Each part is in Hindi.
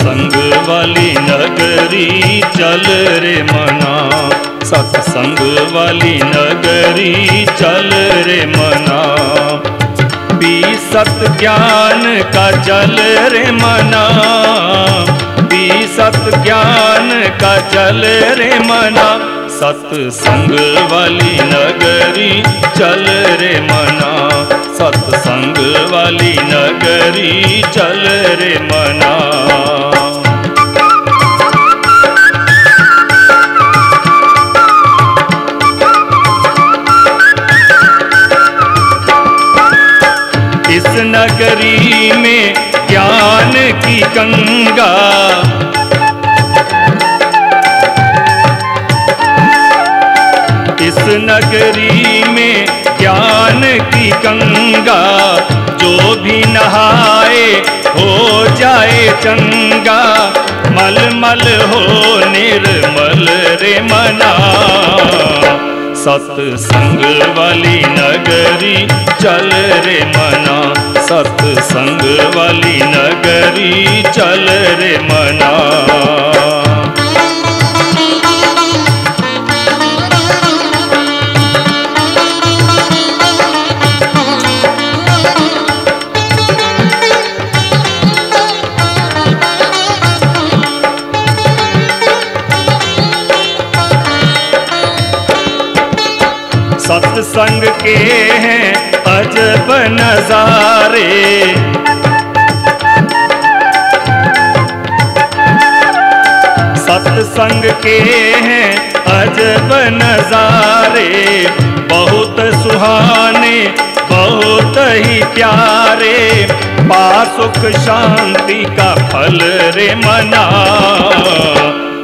सत्संग वाली नगरी चल रे मना। सत्संग वाली नगरी चल रे मना। पी सत ज्ञान का चल रे मना। पी सत ज्ञान का चल रे मना। सत्संग वाली नगरी चल रे मना। सत्संग वाली नगरी चल रे मना। नगरी में ज्ञान की गंगा। इस नगरी में ज्ञान की गंगा, जो भी नहाए हो जाए चंगा। मल मल हो निर्मल रे मना। सत्संग वाली नगरी चल रे मना। सत्संग वाली नगरी चल रे मना। सत्संग के हैं अजब नजारे। सत्संग के हैं अजब नजारे। बहुत सुहाने, बहुत ही प्यारे। पा सुख शांति का फल रे मना।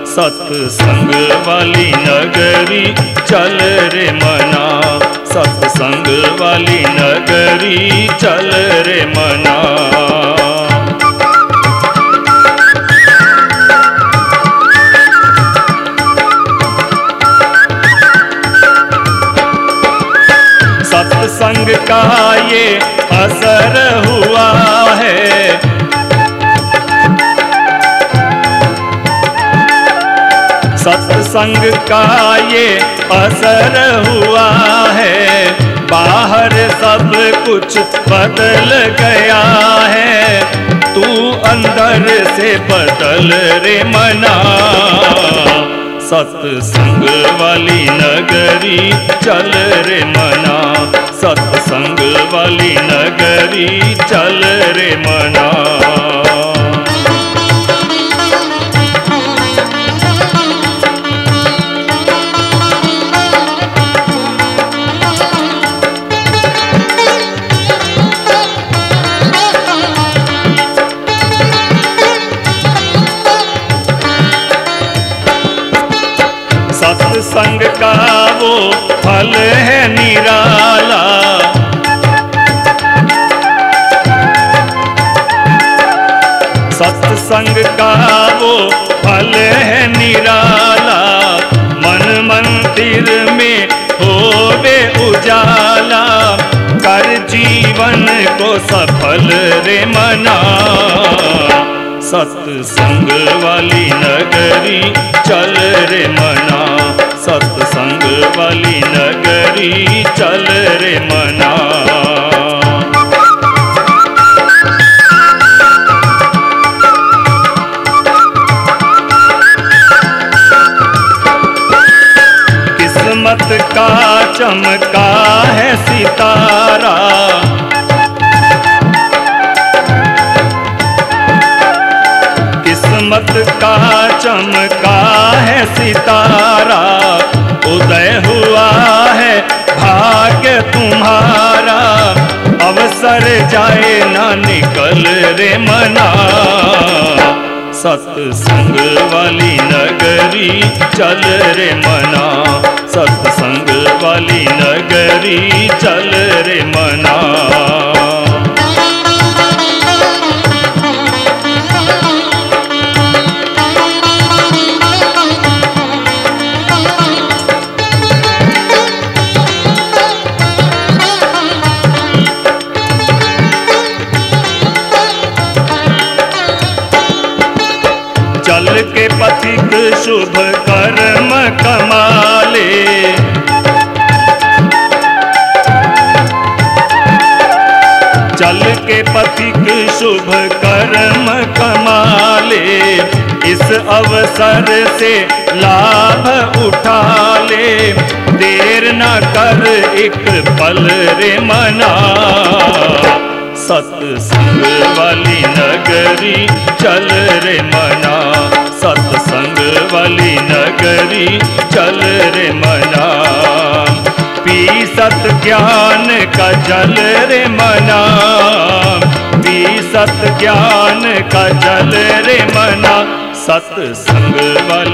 सत्संग वाली नगरी चल रे मना। सत्संग वाली नगरी चल रे मना। सत्संग का ये असर हुआ है। सत्संग का ये असर हुआ कुछ बदल गया है। तू अंदर से बदल रे मना। सत्संग वाली नगरी चल रे मना। सत्संग वाली नगरी चल रे मना। सफल रे मना। सत्संग वाली नगरी चल रे मना। सत्संग वाली नगरी चल रे मना। किस्मत का चमका है सितारा। किस्मत का चमका है सितारा। उदय हुआ है भाग्य तुम्हारा। अवसर जाए ना निकल रे मना। सत्संग वाली नगरी चल रे मना। सत्संग वाली नगरी चल रे मना। चल के पथिक शुभ कर्म कमाले। चल के पथिक शुभ कर्म कमाले, इस अवसर से लाभ उठा ले देर न कर एक पल रे मना। सत्संग वाली नगरी चल रे मना। सत्संग वाली नगरी चल रे मना। पी सत ज्ञान का जल रे मना। पी सत ज्ञान का जल रे मना। सत्संग वाली